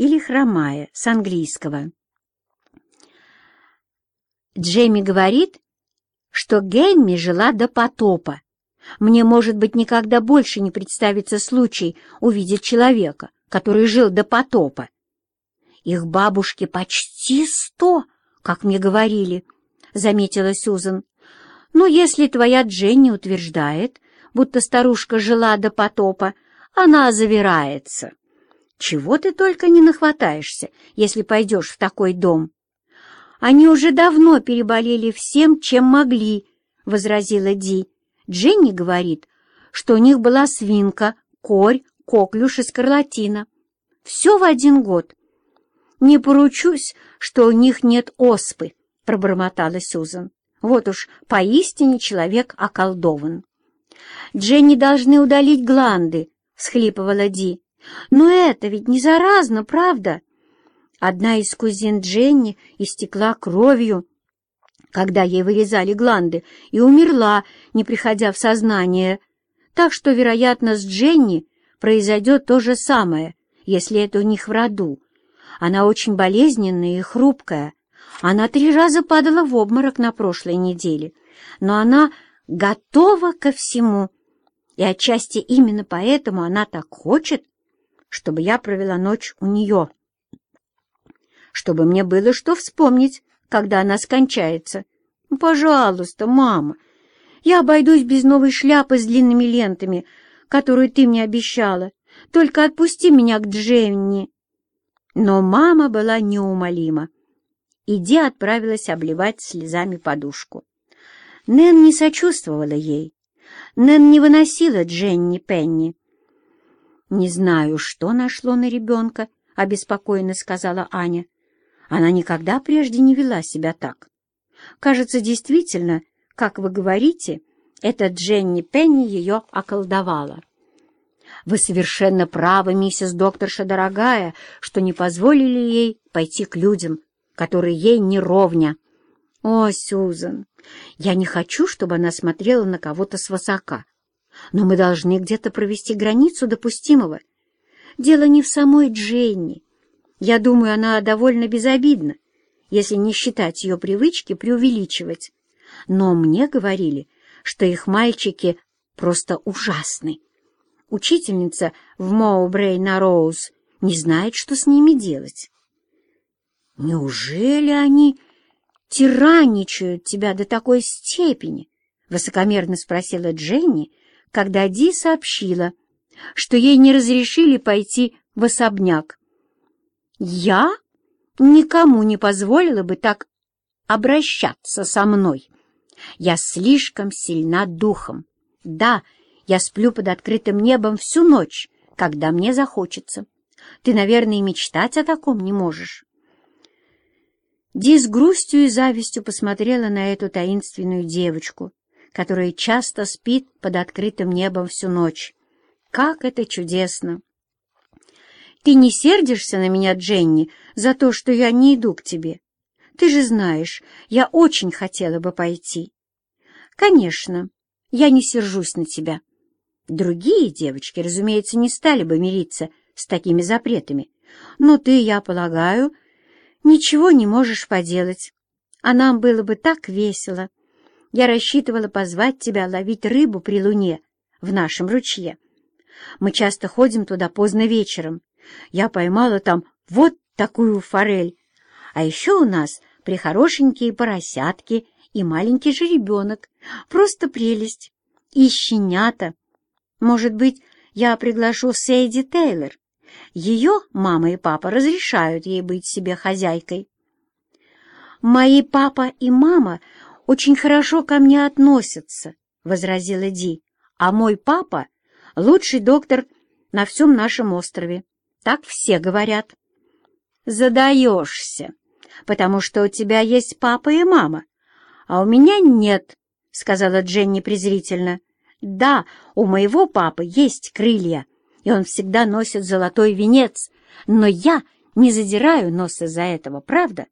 или хромая с английского. Джейми говорит, что Гэмми жила до потопа. Мне, может быть, никогда больше не представится случай увидеть человека, который жил до потопа. Их бабушке почти сто, как мне говорили, — заметила Сюзан. Но если твоя Дженни утверждает, будто старушка жила до потопа, она завирается. Чего ты только не нахватаешься, если пойдешь в такой дом? Они уже давно переболели всем, чем могли, — возразила Ди. Дженни говорит, что у них была свинка, корь, коклюш и скарлатина. Все в один год. Не поручусь, что у них нет оспы, — пробормотала Сюзан. Вот уж поистине человек околдован. Дженни должны удалить гланды, — всхлипывала Ди. Но это ведь не заразно, правда? Одна из кузин Дженни истекла кровью, когда ей вырезали гланды, и умерла, не приходя в сознание. Так что, вероятно, с Дженни произойдет то же самое, если это у них в роду. Она очень болезненная и хрупкая. Она три раза падала в обморок на прошлой неделе, но она готова ко всему. И отчасти именно поэтому она так хочет, чтобы я провела ночь у нее, чтобы мне было что вспомнить, когда она скончается. Пожалуйста, мама, я обойдусь без новой шляпы с длинными лентами, которую ты мне обещала. Только отпусти меня к Дженни. Но мама была неумолима. Иди отправилась обливать слезами подушку. Нэн не сочувствовала ей. Нэн не выносила Дженни Пенни. «Не знаю, что нашло на ребенка», — обеспокоенно сказала Аня. Она никогда прежде не вела себя так. Кажется, действительно, как вы говорите, эта Дженни Пенни ее околдовала. Вы совершенно правы, миссис докторша дорогая, что не позволили ей пойти к людям, которые ей не ровня. О, Сюзан, я не хочу, чтобы она смотрела на кого-то свысока. Но мы должны где-то провести границу допустимого. Дело не в самой Дженни, я думаю, она довольно безобидна, если не считать ее привычки преувеличивать. Но мне говорили, что их мальчики просто ужасны. Учительница в Моубрей на Роуз не знает, что с ними делать. «Неужели они тиранничают тебя до такой степени?» — высокомерно спросила Дженни, когда Ди сообщила, что ей не разрешили пойти в особняк. Я никому не позволила бы так обращаться со мной. Я слишком сильна духом. Да, я сплю под открытым небом всю ночь, когда мне захочется. Ты, наверное, и мечтать о таком не можешь. Ди с грустью и завистью посмотрела на эту таинственную девочку, которая часто спит под открытым небом всю ночь. Как это чудесно! Ты не сердишься на меня, Дженни, за то, что я не иду к тебе? Ты же знаешь, я очень хотела бы пойти. Конечно, я не сержусь на тебя. Другие девочки, разумеется, не стали бы мириться с такими запретами. Но ты, я полагаю, ничего не можешь поделать. А нам было бы так весело. Я рассчитывала позвать тебя ловить рыбу при луне в нашем ручье. Мы часто ходим туда поздно вечером, я поймала там вот такую форель. А еще у нас прихорошенькие поросятки и маленький жеребенок. Просто прелесть. И щенята. Может быть, я приглашу Сейди Тейлор. Ее мама и папа разрешают ей быть себе хозяйкой. «Мои папа и мама очень хорошо ко мне относятся», — возразила Ди. «А мой папа — лучший доктор на всем нашем острове. Так все говорят. Задаешься, потому что у тебя есть папа и мама, а у меня нет, — сказала Дженни презрительно. Да, у моего папы есть крылья, и он всегда носит золотой венец, но я не задираю нос из-за этого, правда?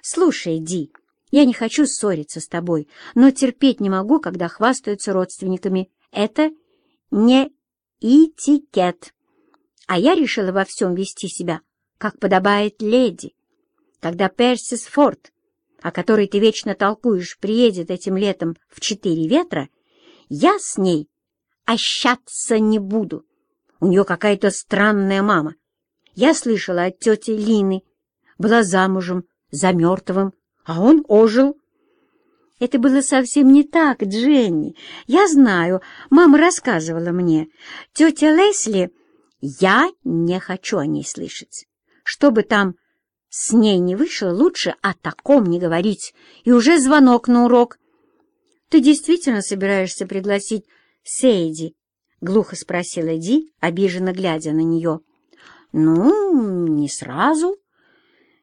Слушай, Ди, я не хочу ссориться с тобой, но терпеть не могу, когда хвастаются родственниками. Это не этикет а я решила во всем вести себя как подобает леди. Когда Персис Форд, о которой ты вечно толкуешь, приедет этим летом в четыре ветра, я с ней ощаться не буду. У нее какая-то странная мама. Я слышала от тети Лины, была замужем за мертвым, а он ожил. Это было совсем не так, Дженни. Я знаю, мама рассказывала мне. Тетя Лесли... Я не хочу о ней слышать. Что бы там с ней не вышло, лучше о таком не говорить. И уже звонок на урок. Ты действительно собираешься пригласить Сейди? Глухо спросила Ди, обиженно глядя на нее. Ну, не сразу.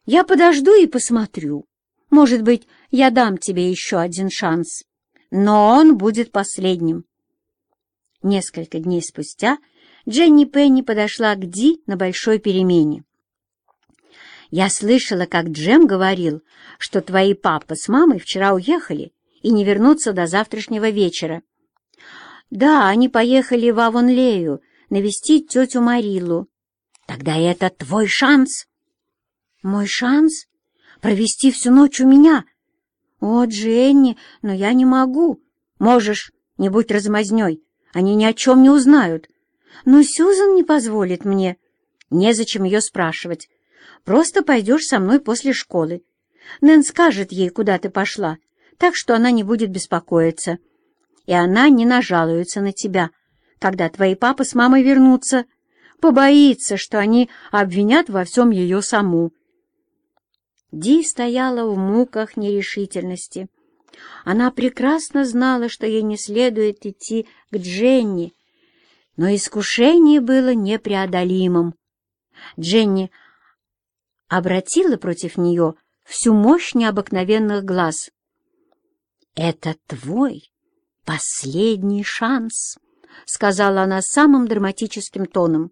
Я подожду и посмотрю. Может быть, я дам тебе еще один шанс, но он будет последним. Несколько дней спустя Дженни Пенни подошла к Ди на большой перемене. «Я слышала, как Джем говорил, что твои папа с мамой вчера уехали и не вернутся до завтрашнего вечера. Да, они поехали в Авонлею навестить тетю Марилу. Тогда это твой шанс». «Мой шанс? Провести всю ночь у меня? О, Дженни, но я не могу. Можешь, не будь размазней, они ни о чем не узнают. Но Сюзан не позволит мне. Незачем ее спрашивать. Просто пойдешь со мной после школы. Нэн скажет ей, куда ты пошла, так что она не будет беспокоиться. И она не нажалуется на тебя, когда твои папа с мамой вернутся. Побоится, что они обвинят во всем ее саму. Ди стояла в муках нерешительности. Она прекрасно знала, что ей не следует идти к Дженни, но искушение было непреодолимым. Дженни обратила против нее всю мощь необыкновенных глаз. «Это твой последний шанс», — сказала она самым драматическим тоном.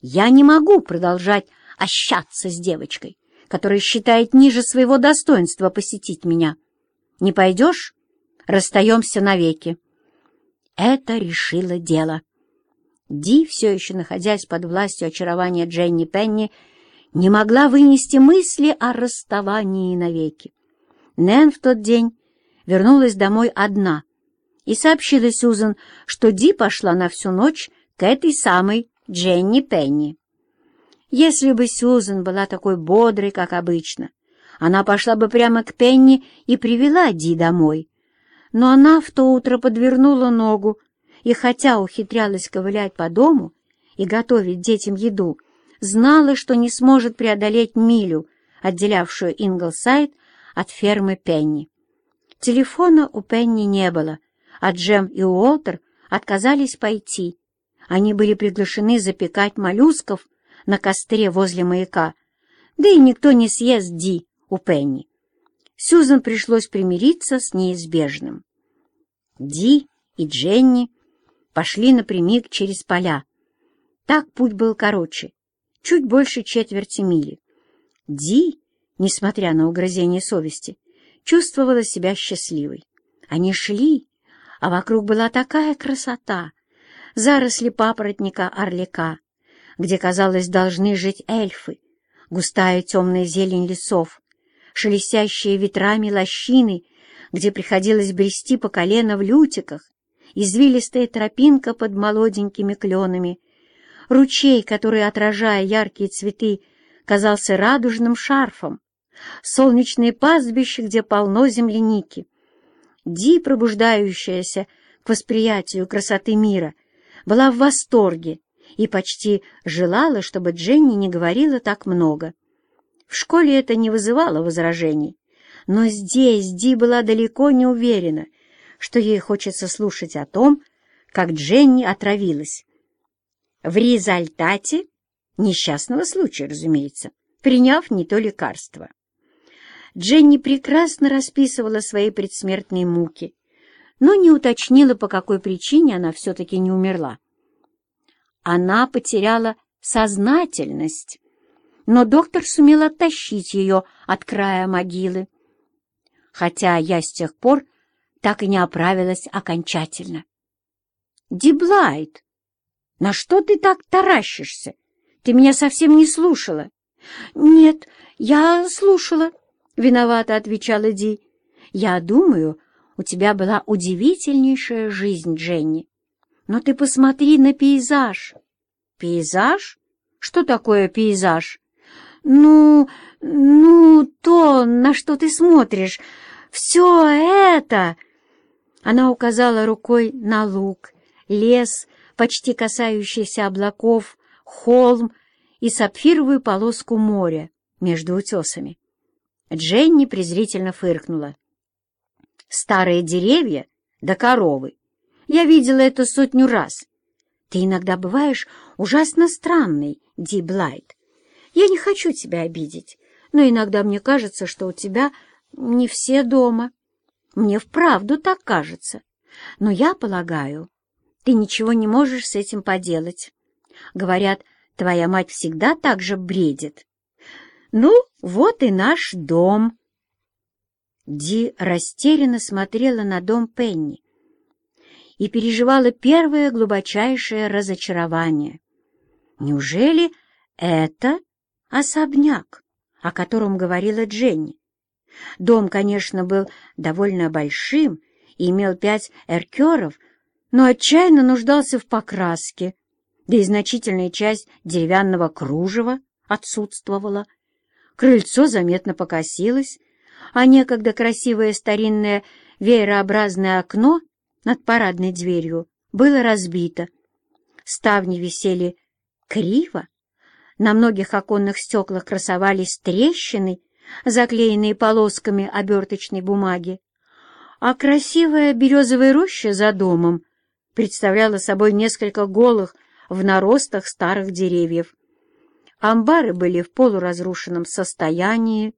«Я не могу продолжать ощаться с девочкой, которая считает ниже своего достоинства посетить меня. Не пойдешь? Расстаемся навеки». Это решило дело. Ди, все еще находясь под властью очарования Дженни Пенни, не могла вынести мысли о расставании навеки. Нэн в тот день вернулась домой одна и сообщила Сюзан, что Ди пошла на всю ночь к этой самой Дженни Пенни. Если бы Сюзан была такой бодрой, как обычно, она пошла бы прямо к Пенни и привела Ди домой. Но она в то утро подвернула ногу и хотя ухитрялась ковылять по дому и готовить детям еду, знала, что не сможет преодолеть милю, отделявшую Инглсайд от фермы Пенни. Телефона у Пенни не было, а Джем и Уолтер отказались пойти. Они были приглашены запекать моллюсков на костре возле маяка, да и никто не съест Ди у Пенни. Сюзан пришлось примириться с неизбежным. Ди и Дженни пошли напрямик через поля. Так путь был короче, чуть больше четверти мили. Ди, несмотря на угрызение совести, чувствовала себя счастливой. Они шли, а вокруг была такая красота, заросли папоротника орлика, где, казалось, должны жить эльфы, густая темная зелень лесов, шелестящие ветрами лощины, где приходилось брести по колено в лютиках, извилистая тропинка под молоденькими кленами, ручей, который, отражая яркие цветы, казался радужным шарфом, солнечные пастбища, где полно земляники. Ди, пробуждающаяся к восприятию красоты мира, была в восторге и почти желала, чтобы Дженни не говорила так много. В школе это не вызывало возражений, но здесь Ди была далеко не уверена — что ей хочется слушать о том, как Дженни отравилась. В результате несчастного случая, разумеется, приняв не то лекарство. Дженни прекрасно расписывала свои предсмертные муки, но не уточнила, по какой причине она все-таки не умерла. Она потеряла сознательность, но доктор сумел оттащить ее от края могилы. Хотя я с тех пор так и не оправилась окончательно. «Диблайт, на что ты так таращишься? Ты меня совсем не слушала. «Нет, я слушала», — виновато отвечала Ди. «Я думаю, у тебя была удивительнейшая жизнь, Дженни. Но ты посмотри на пейзаж». «Пейзаж? Что такое пейзаж?» «Ну, ну, то, на что ты смотришь. Все это...» Она указала рукой на луг, лес, почти касающийся облаков, холм и сапфировую полоску моря между утесами. Дженни презрительно фыркнула. «Старые деревья да коровы. Я видела это сотню раз. Ты иногда бываешь ужасно странный, Ди Блайт. Я не хочу тебя обидеть, но иногда мне кажется, что у тебя не все дома. Мне вправду так кажется. Но я полагаю, ты ничего не можешь с этим поделать. Говорят, твоя мать всегда так же бредит. Ну, вот и наш дом. Ди растерянно смотрела на дом Пенни и переживала первое глубочайшее разочарование. Неужели это особняк, о котором говорила Дженни? Дом, конечно, был довольно большим и имел пять эркеров, но отчаянно нуждался в покраске, да и значительная часть деревянного кружева отсутствовала. Крыльцо заметно покосилось, а некогда красивое старинное веерообразное окно над парадной дверью было разбито. Ставни висели криво, на многих оконных стеклах красовались трещины, заклеенные полосками оберточной бумаги, а красивая березовая роща за домом представляла собой несколько голых в наростах старых деревьев. Амбары были в полуразрушенном состоянии,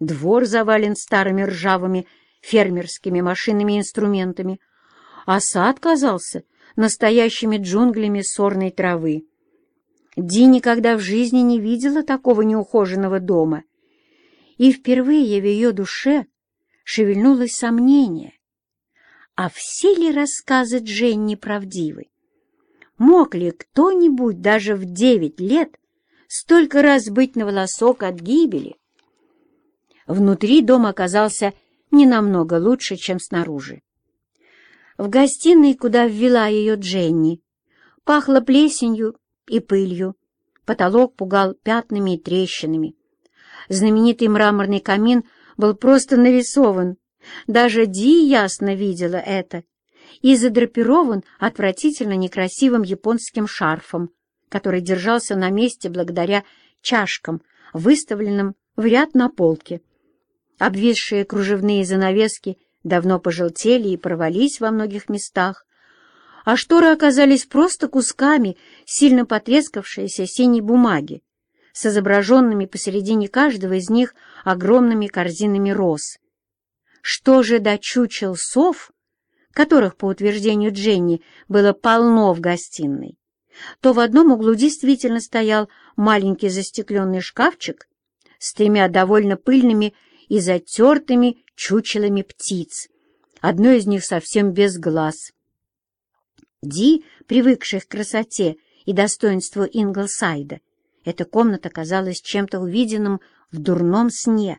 двор завален старыми ржавыми фермерскими машинными инструментами, а сад казался настоящими джунглями сорной травы. Ди никогда в жизни не видела такого неухоженного дома, и впервые в ее душе шевельнулось сомнение. А все ли рассказы Дженни правдивы? Мог ли кто-нибудь даже в девять лет столько раз быть на волосок от гибели? Внутри дом оказался не намного лучше, чем снаружи. В гостиной, куда ввела ее Дженни, пахло плесенью и пылью. Потолок пугал пятнами и трещинами. Знаменитый мраморный камин был просто нарисован. Даже Ди ясно видела это. И задрапирован отвратительно некрасивым японским шарфом, который держался на месте благодаря чашкам, выставленным в ряд на полке. Обвисшие кружевные занавески давно пожелтели и порвались во многих местах, а шторы оказались просто кусками сильно потрескавшейся синей бумаги с изображенными посередине каждого из них огромными корзинами роз. Что же до чучел сов, которых, по утверждению Дженни, было полно в гостиной, то в одном углу действительно стоял маленький застекленный шкафчик с тремя довольно пыльными и затертыми чучелами птиц. Одно из них совсем без глаз. Ди, привыкших к красоте и достоинству Инглсайда, эта комната казалась чем-то увиденным в дурном сне.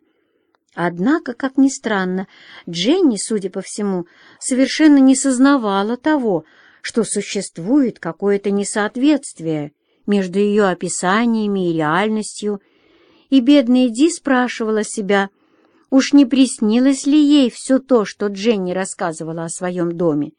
Однако, как ни странно, Дженни, судя по всему, совершенно не сознавала того, что существует какое-то несоответствие между ее описаниями и реальностью, и бедная Ди спрашивала себя — Уж не приснилось ли ей все то, что Дженни рассказывала о своем доме?